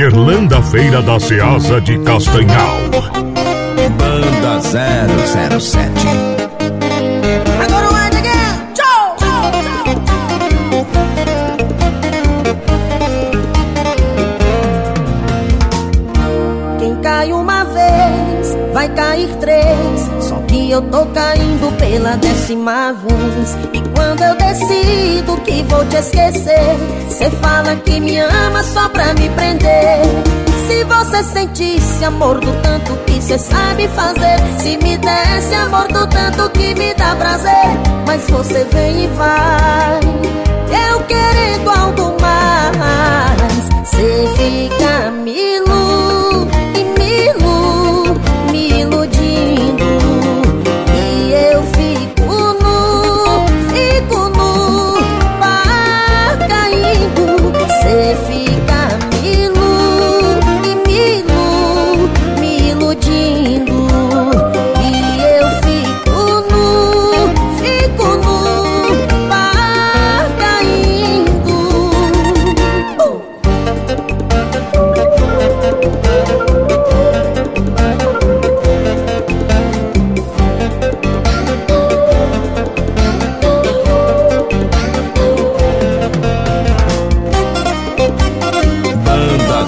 Gerlanda Feira da Ceasa de Castanhal. Banda 007 uma vez, vai cair três. Só que eu tô caindo pela décima vez. E quando eu decido que vou te esquecer, cê fala que me ama só pra me prender. Se você sentisse amor do tanto que cê sabe fazer Se me desse amor do tanto que me dá prazer Mas você vem e vai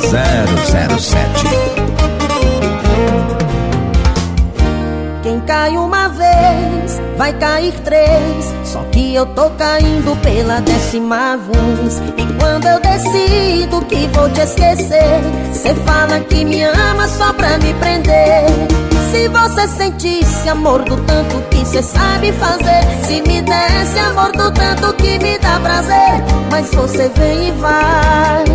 007 Quem cai uma vez, vai cair três. Só que eu tô caindo pela décima vez. E quando eu decido que vou te esquecer, cê fala que me ama só pra me prender. Se você sentisse amor do tanto que cê sabe fazer, se me desse amor do tanto que me dá prazer, mas você vem e vai.